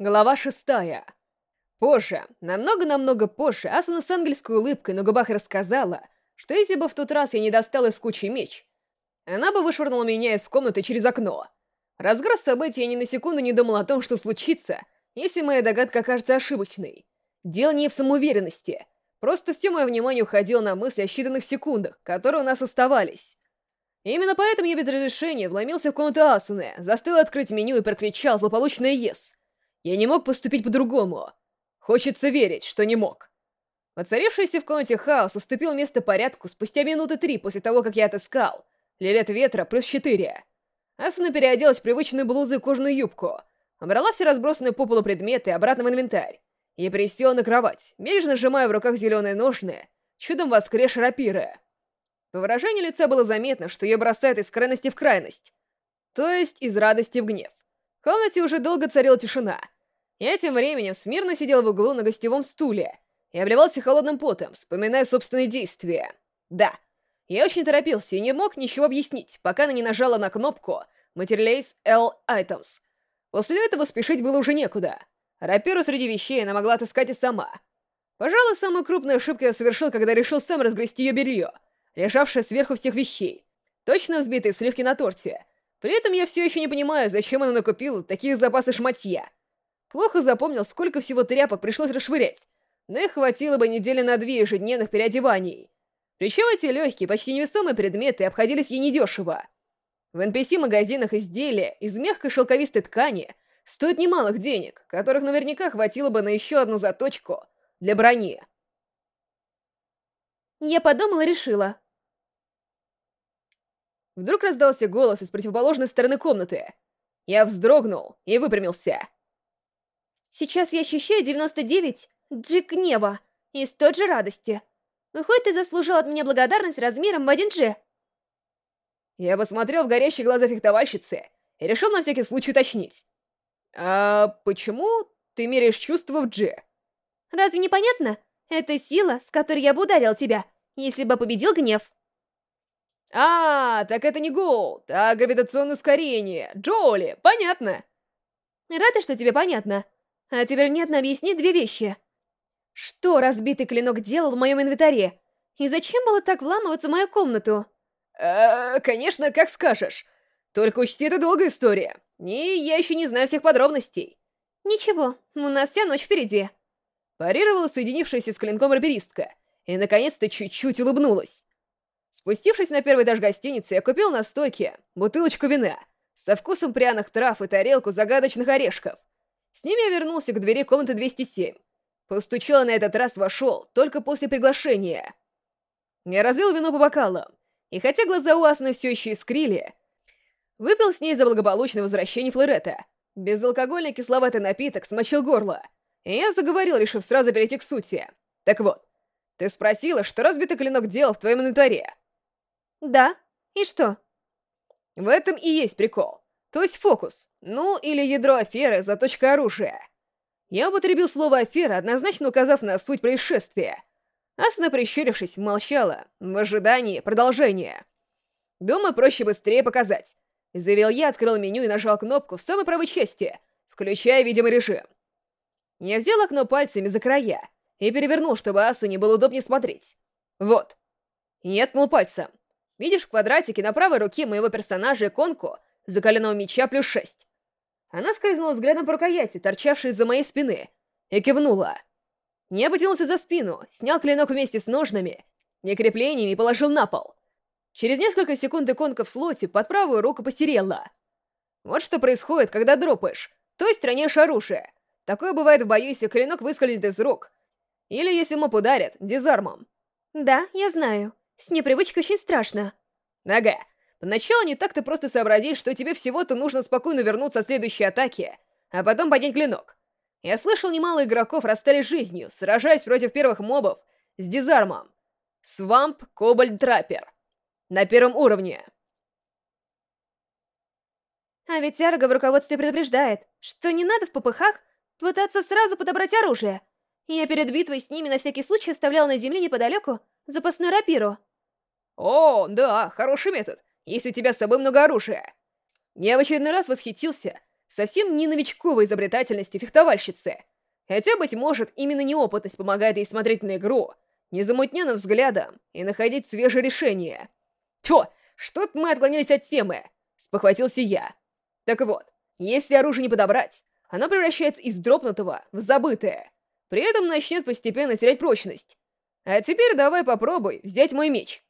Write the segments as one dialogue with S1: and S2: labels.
S1: Глава шестая. Позже, намного-намного позже, Асуна с ангельской улыбкой на губах рассказала, что если бы в тот раз я не достал из кучи меч, она бы вышвырнула меня из комнаты через окно. Разгар событий я ни на секунду не думал о том, что случится, если моя догадка окажется ошибочной. Дело не в самоуверенности. Просто все мое внимание уходило на мысли о считанных секундах, которые у нас оставались. Именно поэтому я без разрешения вломился в комнату Асуны, застыл открыть меню и прокричал злополучное «Ес». Я не мог поступить по-другому. Хочется верить, что не мог. Воцарившийся в комнате хаос уступил место порядку спустя минуты три после того, как я отыскал. Лилет ветра плюс четыре. Асуна переоделась в привычную блузу и кожаную юбку, убрала все разбросанные по полу предметы обратно в инвентарь и присела на кровать, бережно сжимая в руках зеленые ножны, чудом воскресшей рапиры. По выражению лица было заметно, что ее бросает из крайности в крайность, то есть из радости в гнев. В комнате уже долго царила тишина. Я тем временем смирно сидел в углу на гостевом стуле и обливался холодным потом, вспоминая собственные действия. Да, я очень торопился и не мог ничего объяснить, пока она не нажала на кнопку «Materialize L Items». После этого спешить было уже некуда. Рапиру среди вещей она могла отыскать и сама. Пожалуй, самую крупную ошибку я совершил, когда решил сам разгрести ее белье, лежавшее сверху всех вещей. Точно взбитые сливки на торте, при этом я все еще не понимаю, зачем она накупила такие запасы шматья. Плохо запомнил, сколько всего тряпок пришлось расшвырять, но их хватило бы недели на две ежедневных переодеваний. Причем эти легкие, почти невесомые предметы обходились ей недешево. В NPC-магазинах изделия из мягкой шелковистой ткани стоят немалых денег, которых наверняка хватило бы на еще одну заточку для брони.
S2: Я подумала и решила.
S1: Вдруг раздался голос из противоположной стороны комнаты. Я вздрогнул и выпрямился.
S2: Сейчас я ощущаю 99 джи гнева из той же радости. Выходит, ты заслужил от меня благодарность размером в один джи.
S1: Я посмотрел в горящие глаза фехтовальщицы и решил на всякий случай уточнить. «А почему ты меряешь чувства в джи?»
S2: «Разве не понятно? Это сила, с которой я бы ударил тебя, если бы победил гнев».
S1: «А, так это не голд, а гравитационное ускорение. Джоули, понятно!»
S2: «Рада, что тебе понятно. А теперь внятно объясни две вещи. Что разбитый клинок делал в моем инвентаре? И зачем было так вламываться в мою комнату?»
S1: «Э, конечно, как скажешь. Только учти, это долгая история. И я еще не знаю всех подробностей».
S2: «Ничего, у нас вся ночь впереди».
S1: Парировала соединившаяся с клинком раперистка, и наконец-то чуть-чуть улыбнулась. Спустившись на первый этаж гостиницы, я купил на стойке бутылочку вина со вкусом пряных трав и тарелку загадочных орешков. С ними я вернулся к двери комнаты 207. Постучал на этот раз вошел, только после приглашения. Я разлил вино по бокалам, и хотя глаза у Асны все еще искрили, выпил с ней за благополучное возвращение Флорета. Безалкогольный кисловатый напиток смочил горло, и я заговорил, решив сразу перейти к сути. Так вот, ты спросила, что разбитый клинок делал в твоем инвентаре.
S2: Да. И что?
S1: В этом и есть прикол. То есть фокус. Ну, или ядро аферы, заточка оружия. Я употребил слово «афера», однозначно указав на суть происшествия. Асна, прищурившись, молчала, в ожидании продолжения. «Думаю, проще быстрее показать». Заявил я, открыл меню и нажал кнопку в самой правой части, включая видимый режим. Я взял окно пальцами за края и перевернул, чтобы Асу не было удобнее смотреть. Вот. И ткнул пальцем. Видишь в квадратике на правой руке моего персонажа иконку закаленного меча плюс шесть. Она скользнула взглядом по рукояти, торчавшей из-за моей спины, и кивнула. Я потянулся за спину, снял клинок вместе с ножнами и креплениями и положил на пол. Через несколько секунд иконка в слоте под правую руку посерела. Вот что происходит, когда дропаешь, то есть роняешь оружие. Такое бывает в бою, если клинок выскользнет из рук. Или если моп ударят дизармом.
S2: Да, я знаю. С непривычкой очень страшно.
S1: Ага. Поначалу не так-то просто сообразить, что тебе всего-то нужно спокойно вернуться от следующей атаки, а потом поднять клинок. Я слышал, немало игроков расстались жизнью, сражаясь против первых мобов с дизармом. Свамп Кобальд Траппер. На первом уровне.
S2: А ведь Арго в руководстве предупреждает, что не надо в попыхах пытаться сразу подобрать оружие. Я перед битвой с ними на всякий случай оставлял на земле неподалеку запасную рапиру.
S1: О, да, хороший метод, если у тебя с собой много оружия. Я в очередной раз восхитился совсем не новичковой изобретательностью фехтовальщицы. Хотя, быть может, именно неопытность помогает ей смотреть на игру, незамутненным взглядом и находить свежие решения. Тьфу, что-то мы отклонились от темы, спохватился я. Так вот, если оружие не подобрать, оно превращается из дропнутого в забытое. При этом начнет постепенно терять прочность. А теперь давай попробуй взять мой меч.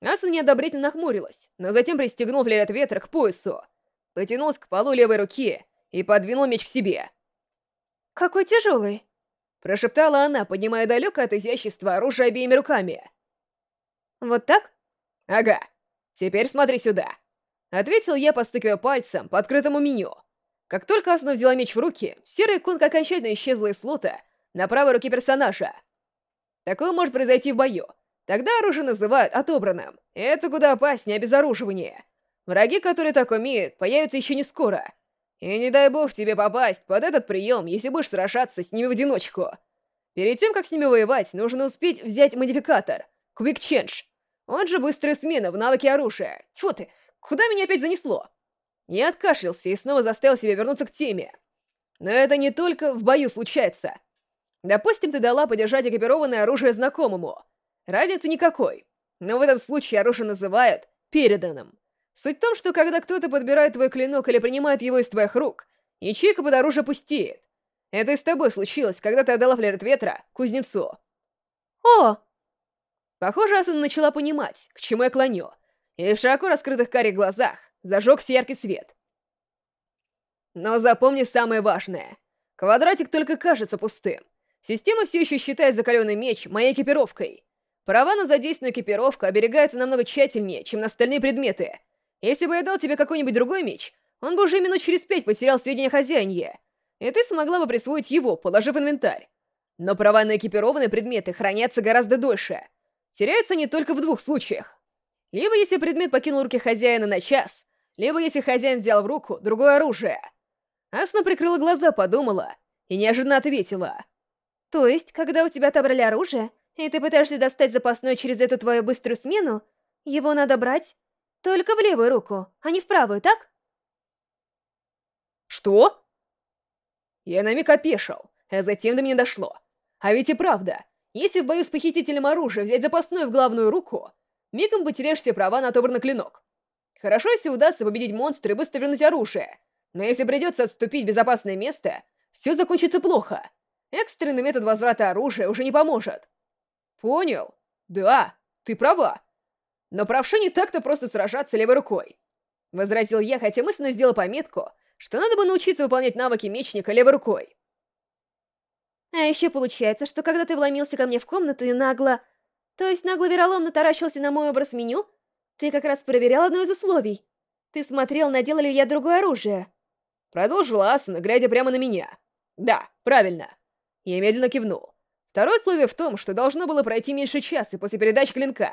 S1: Аса неодобрительно нахмурилась, но затем пристегнул флерет ветра к поясу, потянулся к полу левой руки и подвинул меч к себе.
S2: «Какой тяжелый!»
S1: Прошептала она, поднимая далеко от изящества оружие обеими руками.
S2: «Вот так?»
S1: «Ага. Теперь смотри сюда!» Ответил я, постукивая пальцем по открытому меню. Как только Асуна взяла меч в руки, серая иконка окончательно исчезла из слота на правой руке персонажа. Такое может произойти в бою, Тогда оружие называют отобранным. Это куда опаснее обезоруживания. Враги, которые так умеют, появятся еще не скоро. И не дай бог тебе попасть под этот прием, если будешь сражаться с ними в одиночку. Перед тем, как с ними воевать, нужно успеть взять модификатор — Quick Change. Он же быстрая смена в навыке оружия. Тьфу ты, куда меня опять занесло? Я откашлялся и снова заставил себя вернуться к теме. Но это не только в бою случается. Допустим, ты дала подержать экипированное оружие знакомому — Разницы никакой. Но в этом случае оружие называют переданным. Суть в том, что когда кто-то подбирает твой клинок или принимает его из твоих рук, ячейка под оружие пустеет. Это и с тобой случилось, когда ты отдала флерет ветра кузнецу.
S2: О!
S1: Похоже, Асуна начала понимать, к чему я клоню, и в широко раскрытых карих глазах зажегся яркий свет. Но запомни самое важное. Квадратик только кажется пустым. Система все еще считает закаленный меч моей экипировкой — Права на задействованную экипировку оберегаются намного тщательнее, чем на остальные предметы. Если бы я дал тебе какой-нибудь другой меч, он бы уже минут через пять потерял сведения хозяине, и ты смогла бы присвоить его, положив инвентарь. Но права на экипированные предметы хранятся гораздо дольше. Теряются не только в двух случаях. Либо если предмет покинул руки хозяина на час, либо если хозяин взял в руку другое оружие. Асна прикрыла глаза, подумала и неожиданно ответила.
S2: То есть, когда у тебя отобрали оружие, и ты пытаешься достать запасной через эту твою быструю смену, его надо брать только в левую руку, а не в правую, так?
S1: Что? Я на миг опешил, а затем до меня дошло. А ведь и правда, если в бою с похитителем оружия взять запасной в главную руку, мигом потеряешь все права на отобранный клинок. Хорошо, если удастся победить монстра и быстро вернуть оружие, но если придется отступить в безопасное место, все закончится плохо. Экстренный метод возврата оружия уже не поможет. Понял. Да, ты права. Но правша не так-то просто сражаться левой рукой. Возразил я, хотя мысленно сделал пометку, что надо бы научиться выполнять навыки мечника левой рукой.
S2: А еще получается, что когда ты вломился ко мне в комнату и нагло... То есть нагло-вероломно таращился на мой образ меню, ты как раз проверял одно из условий. Ты смотрел, надел ли я другое оружие.
S1: Продолжила Асуна, глядя прямо на меня. Да, правильно. Я медленно кивнул. Второе условие в том, что должно было пройти меньше часа после передачи клинка.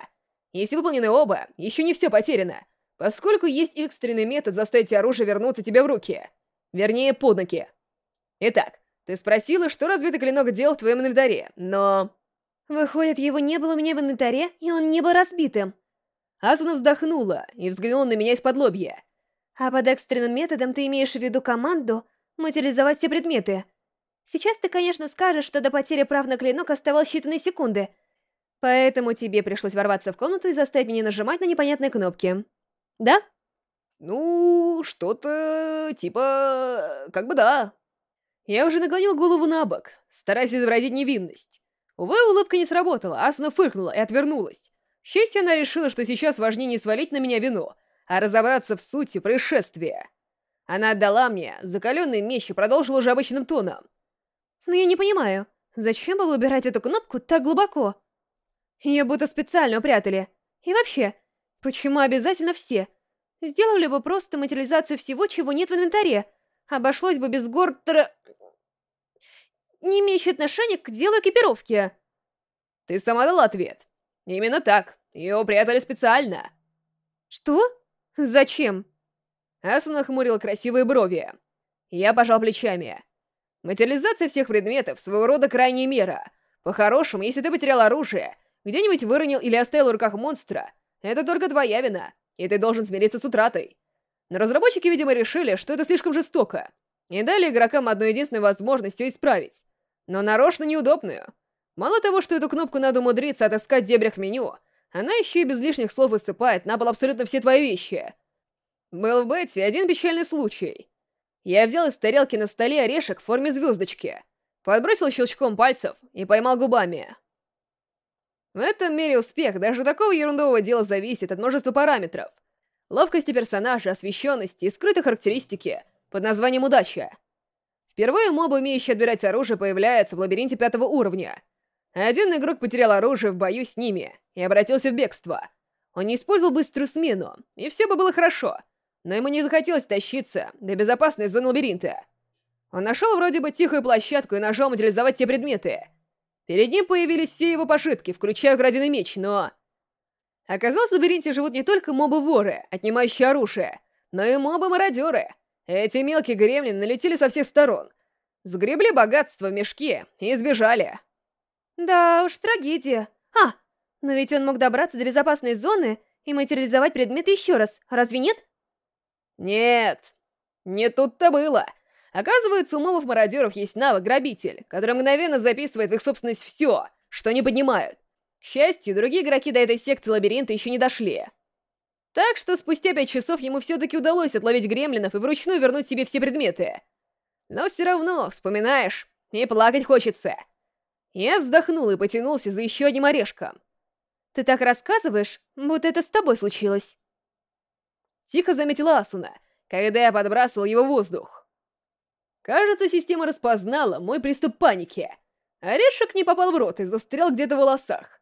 S1: Если выполнены оба, еще не все потеряно, поскольку есть экстренный метод заставить оружие вернуться тебе в руки. Вернее, под ноги. Итак, ты спросила, что разбитый клинок делал в твоем инвентаре, но...
S2: Выходит, его не было у меня в инвентаре, и он не был разбитым.
S1: Асуна вздохнула и взглянула на меня из-под лобья.
S2: А под экстренным методом ты имеешь в виду команду материализовать все предметы. Сейчас ты, конечно, скажешь, что до потери прав на клинок оставалось считанные секунды. Поэтому тебе пришлось ворваться в комнату и заставить меня нажимать на непонятные кнопки. Да?
S1: Ну, что-то... типа... как бы да. Я уже наклонил голову на бок, стараясь изобразить невинность. Увы, улыбка не сработала, Асуна фыркнула и отвернулась. К счастью, она решила, что сейчас важнее не свалить на меня вину, а разобраться в сути происшествия. Она отдала мне закаленный меч и продолжила уже обычным тоном.
S2: Но я не понимаю, зачем было убирать эту кнопку так глубоко? Ее будто специально упрятали. И вообще, почему обязательно все? Сделали бы просто материализацию всего, чего нет в инвентаре. Обошлось бы без гортера... Не имеющий отношения к делу экипировки.
S1: Ты сама дала ответ. Именно так. Ее упрятали специально.
S2: Что? Зачем?
S1: Асуна хмурила красивые брови. Я пожал плечами. Материализация всех предметов — своего рода крайняя мера. По-хорошему, если ты потерял оружие, где-нибудь выронил или оставил в руках монстра, это только твоя вина, и ты должен смириться с утратой. Но разработчики, видимо, решили, что это слишком жестоко, и дали игрокам одну единственную возможность все исправить, но нарочно неудобную. Мало того, что эту кнопку надо умудриться отыскать в дебрях меню, она еще и без лишних слов высыпает на пол абсолютно все твои вещи. Был в бете один печальный случай. Я взял из тарелки на столе орешек в форме звездочки, подбросил щелчком пальцев и поймал губами. В этом мире успех даже такого ерундового дела зависит от множества параметров. Ловкости персонажа, освещенности и скрытой характеристики под названием «Удача». Впервые мобы, умеющие отбирать оружие, появляются в лабиринте пятого уровня. Один игрок потерял оружие в бою с ними и обратился в бегство. Он не использовал быструю смену, и все бы было хорошо — но ему не захотелось тащиться до безопасной зоны лабиринта. Он нашел вроде бы тихую площадку и нажал материализовать все предметы. Перед ним появились все его пошитки, включая украденный меч, но... Оказалось, в лабиринте живут не только мобы-воры, отнимающие оружие, но и мобы-мародеры. Эти мелкие гремлины налетели со всех сторон, сгребли богатство в мешке и сбежали.
S2: Да уж, трагедия. А, но ведь он мог добраться до безопасной зоны и материализовать предметы еще раз, разве нет?
S1: Нет, не тут-то было. Оказывается, у мобов-мародеров есть навык-грабитель, который мгновенно записывает в их собственность все, что они поднимают. К счастью, другие игроки до этой секции лабиринта еще не дошли. Так что спустя пять часов ему все-таки удалось отловить гремлинов и вручную вернуть себе все предметы. Но все равно, вспоминаешь, и плакать хочется. Я вздохнул и потянулся за еще одним орешком.
S2: Ты так рассказываешь, будто это с тобой случилось.
S1: Тихо заметила Асуна, когда я подбрасывал его в воздух. Кажется, система распознала мой приступ паники. Орешек не попал в рот и застрял где-то в волосах.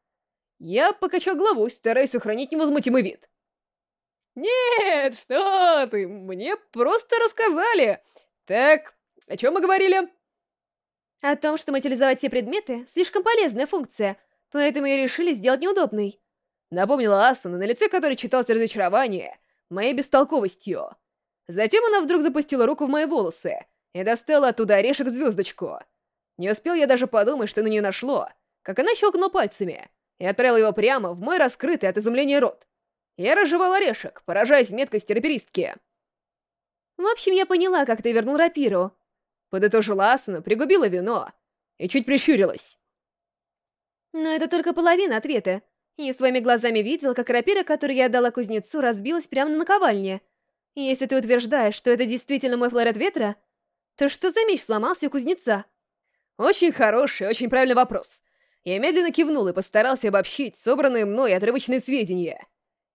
S1: Я покачал головой, стараясь сохранить невозмутимый вид. «Нет, что ты, мне просто рассказали. Так, о чем мы говорили?»
S2: «О том, что материализовать все предметы — слишком полезная функция, поэтому и решили сделать неудобной».
S1: Напомнила Асуна, на лице которой читалось разочарование, моей бестолковостью. Затем она вдруг запустила руку в мои волосы и достала оттуда орешек-звездочку. Не успел я даже подумать, что на нее нашло, как она щелкнула пальцами и отправила его прямо в мой раскрытый от изумления рот. Я разжевал орешек, поражаясь меткости раперистки.
S2: «В общем, я поняла, как ты вернул рапиру».
S1: Подытожила Асуна, пригубила вино и чуть прищурилась.
S2: Но это только половина ответа. И своими глазами видел, как рапира, которую я отдала кузнецу, разбилась прямо на наковальне. Если ты утверждаешь, что это действительно мой флорет ветра, то что за меч сломался у кузнеца?
S1: Очень хороший, очень правильный вопрос. Я медленно кивнул и постарался обобщить собранные мной отрывочные сведения.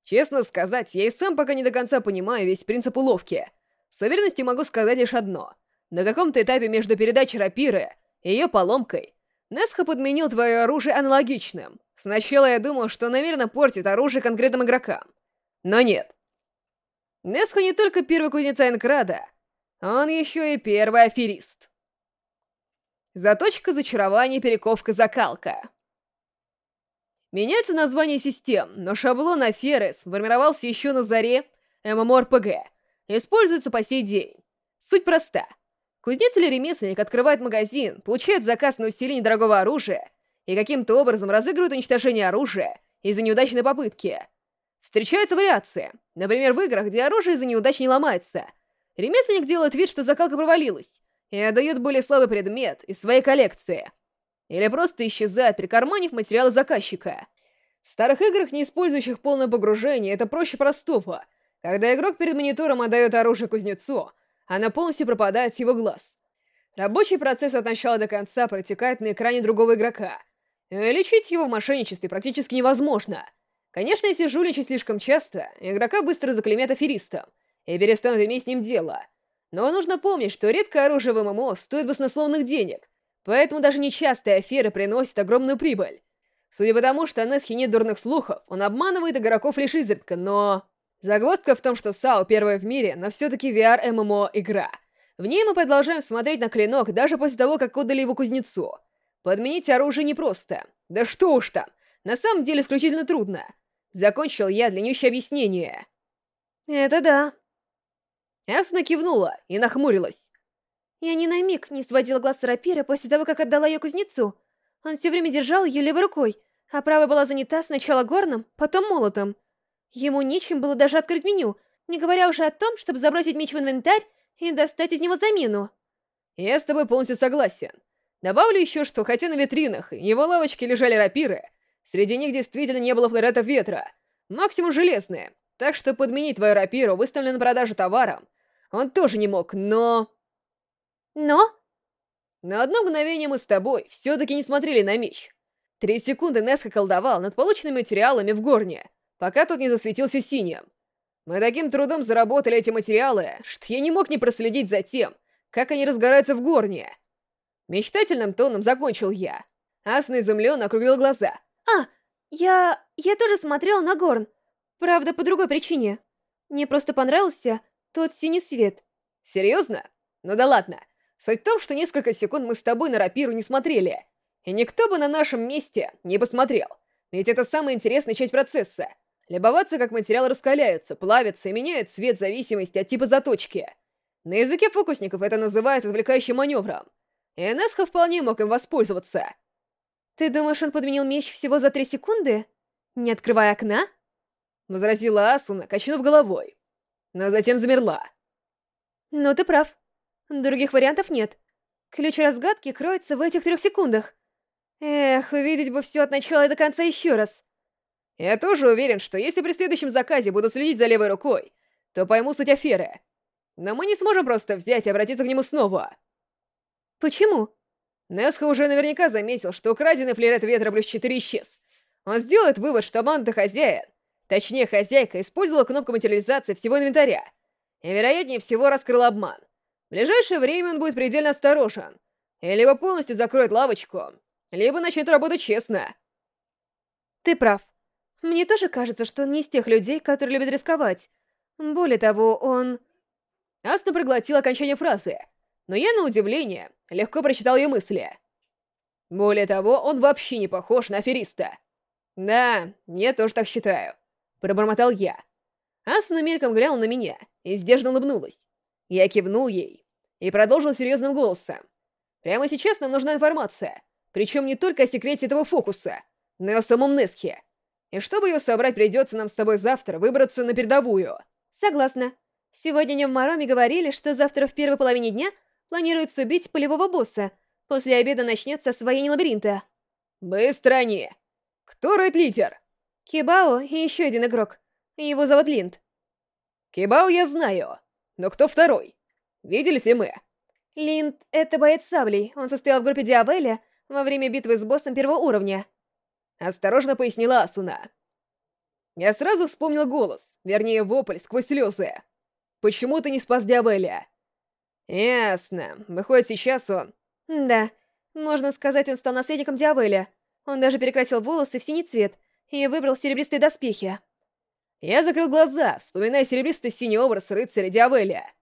S1: Честно сказать, я и сам пока не до конца понимаю весь принцип уловки. С уверенностью могу сказать лишь одно. На каком-то этапе между передачей рапиры и ее поломкой Несха подменил твое оружие аналогичным. Сначала я думал, что намеренно портит оружие конкретным игрокам. Но нет. Несха не только первый кузнеца Энкрада, он еще и первый аферист. Заточка, зачарование, перековка, закалка. Меняется название систем, но шаблон аферы сформировался еще на заре и используется по сей день. Суть проста. Кузнец или ремесленник открывает магазин, получает заказ на усиление дорогого оружия и каким-то образом разыгрывает уничтожение оружия из-за неудачной попытки. Встречаются вариации. Например, в играх, где оружие из-за неудач не ломается. Ремесленник делает вид, что закалка провалилась, и отдает более слабый предмет из своей коллекции. Или просто исчезает, прикарманив материалы заказчика. В старых играх, не использующих полное погружение, это проще простого. Когда игрок перед монитором отдает оружие кузнецу, она полностью пропадает с его глаз. Рабочий процесс от начала до конца протекает на экране другого игрока. И лечить его в мошенничестве практически невозможно. Конечно, если жульничать слишком часто, игрока быстро заклемят аферистом и перестанут иметь с ним дело. Но нужно помнить, что редкое оружие в ММО стоит баснословных денег, поэтому даже нечастые аферы приносят огромную прибыль. Судя по тому, что Несхи нет дурных слухов, он обманывает игроков лишь изредка, но... Загвоздка в том, что САО первая в мире, но все-таки VR-ММО-игра. В ней мы продолжаем смотреть на клинок даже после того, как отдали его кузнецу. Подменить оружие непросто. Да что уж там, на самом деле исключительно трудно. Закончил я длиннющее объяснение.
S2: Это да.
S1: Асуна кивнула и нахмурилась.
S2: Я ни на миг не сводила глаз с рапира после того, как отдала ее кузнецу. Он все время держал ее левой рукой, а правая была занята сначала горном, потом молотом. Ему нечем было даже открыть меню, не говоря уже о том, чтобы забросить меч в инвентарь и достать из него замену.
S1: Я с тобой полностью согласен. Добавлю еще, что хотя на витринах его лавочке лежали рапиры, среди них действительно не было флоретов ветра, максимум железные, так что подменить твою рапиру, выставленную на продажу товаром, он тоже не мог, но...
S2: Но?
S1: На одно мгновение мы с тобой все-таки не смотрели на меч. Три секунды Неска колдовал над полученными материалами в горне, пока тот не засветился синим. Мы таким трудом заработали эти материалы, что я не мог не проследить за тем, как они разгораются в горне. Мечтательным тоном закончил я. Асна изумленно округлил глаза.
S2: «А, я... я тоже смотрел на горн. Правда, по другой причине. Мне просто понравился тот синий свет».
S1: «Серьезно? Ну да ладно. Суть в том, что несколько секунд мы с тобой на рапиру не смотрели. И никто бы на нашем месте не посмотрел. Ведь это самая интересная часть процесса. Любоваться, как материалы раскаляются, плавятся и меняют цвет в зависимости от типа заточки. На языке фокусников это называется отвлекающим маневром. И Энесха вполне мог им воспользоваться.
S2: «Ты думаешь, он подменил меч всего за три секунды? Не открывая окна?»
S1: Возразила Асуна, качнув головой. Но затем замерла.
S2: «Ну, ты прав. Других вариантов нет. Ключ разгадки кроется в этих трех секундах. Эх, увидеть бы все от начала и до конца еще раз.
S1: Я тоже уверен, что если при следующем заказе буду следить за левой рукой, то пойму суть аферы. Но мы не сможем просто взять и обратиться к нему снова.
S2: Почему?
S1: Несха уже наверняка заметил, что украденный флерет ветра плюс 4 исчез. Он сделает вывод, что банда хозяин, точнее хозяйка, использовала кнопку материализации всего инвентаря. И вероятнее всего раскрыл обман. В ближайшее время он будет предельно осторожен. И либо полностью закроет лавочку, либо начнет работать честно.
S2: Ты прав. Мне тоже кажется, что он не из тех людей, которые любят рисковать. Более того, он...
S1: Асна проглотила окончание фразы, но я, на удивление, легко прочитал ее мысли. Более того, он вообще не похож на афериста. Да, я тоже так считаю. Пробормотал я. Асна мельком глянула на меня и сдержанно улыбнулась. Я кивнул ей и продолжил серьезным голосом. Прямо сейчас нам нужна информация, причем не только о секрете этого фокуса, но и о самом Несхе. И чтобы ее собрать, придется нам с тобой завтра выбраться на передовую.
S2: Согласна. Сегодня не в Мароме говорили, что завтра в первой половине дня планируется убить полевого босса. После обеда начнется освоение лабиринта.
S1: Быстро они! Кто рейд-лидер?
S2: Кибао и еще один игрок. Его зовут Линд.
S1: Кибао я знаю, но кто второй? Виделись ли мы?
S2: Линд — это боец саблей. Он состоял в группе Диавеля во время битвы с боссом первого уровня.
S1: Осторожно пояснила Асуна. Я сразу вспомнил голос, вернее вопль сквозь слезы. Почему ты не спас Диавеля? Ясно. Выходит, сейчас он...
S2: Да. Можно сказать, он стал наследником Диавеля. Он даже перекрасил волосы в синий цвет и выбрал серебристые доспехи.
S1: Я закрыл глаза, вспоминая серебристый синий образ рыцаря Диавеля.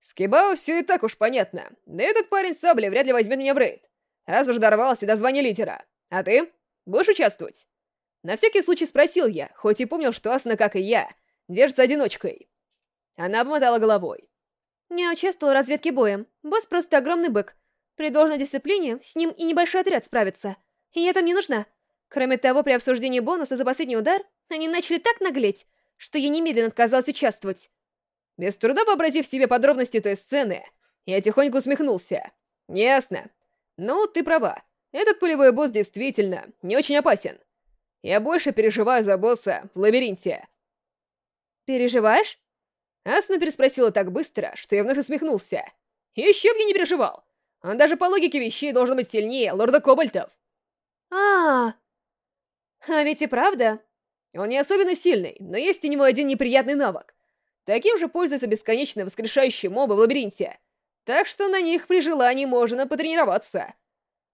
S1: С Кибао все и так уж понятно. Да этот парень с саблей вряд ли возьмет меня в рейд. Раз уж дорвался до звания лидера. А ты? Будешь участвовать? На всякий случай спросил я, хоть и помнил, что Асна, как и я, держится одиночкой. Она обмотала головой.
S2: Не участвовал в разведке боем. Босс просто огромный бык. При должной дисциплине с ним и небольшой отряд справится. И я там не нужна. Кроме того, при обсуждении бонуса за последний удар, они начали так наглеть, что я немедленно отказалась участвовать.
S1: Без труда вообразив себе подробности той сцены, я тихонько усмехнулся. Ясно. Ну, ты права. Этот пулевой босс действительно не очень опасен. Я больше переживаю за босса в лабиринте.
S2: Переживаешь?
S1: Асна переспросила так быстро, что я вновь усмехнулся. Еще б я не переживал. Он даже по логике вещей должен быть сильнее лорда Кобальтов.
S2: А, -а, а А ведь и правда.
S1: Он не особенно сильный, но есть у него один неприятный навык. Таким же пользуются бесконечно воскрешающие мобы в лабиринте. Так что на них при желании можно потренироваться.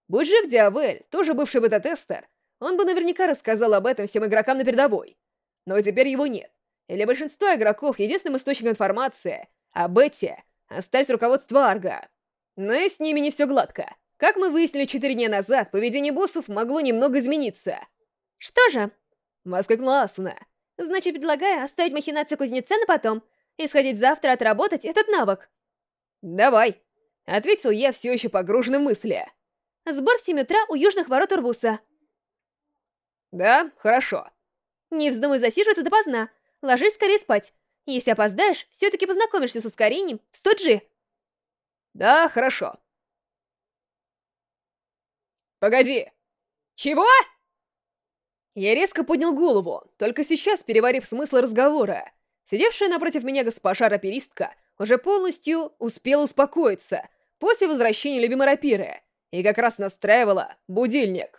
S1: Будь жив Диавель, тоже бывший бета-тестер, он бы наверняка рассказал об этом всем игрокам на передовой. Но теперь его нет. И для большинства игроков единственным источником информации о бете остались руководство Арга. Но и с ними не все гладко. Как мы выяснили четыре дня назад, поведение боссов могло немного измениться.
S2: «Что же?»
S1: — воскликнула Асуна.
S2: «Значит, предлагаю оставить махинации кузнеца на потом и сходить завтра отработать этот навык».
S1: «Давай», — ответил я, все еще погруженный в мысли.
S2: Сбор в 7 утра у южных ворот Урбуса.
S1: Да, хорошо.
S2: Не вздумай засиживаться допоздна. Ложись скорее спать. Если опоздаешь, все-таки познакомишься с ускорением в 100G.
S1: Да, хорошо. Погоди. Чего? Я резко поднял голову, только сейчас переварив смысл разговора. Сидевшая напротив меня госпожа раперистка уже полностью успела успокоиться после возвращения любимой рапиры и как раз настраивала будильник.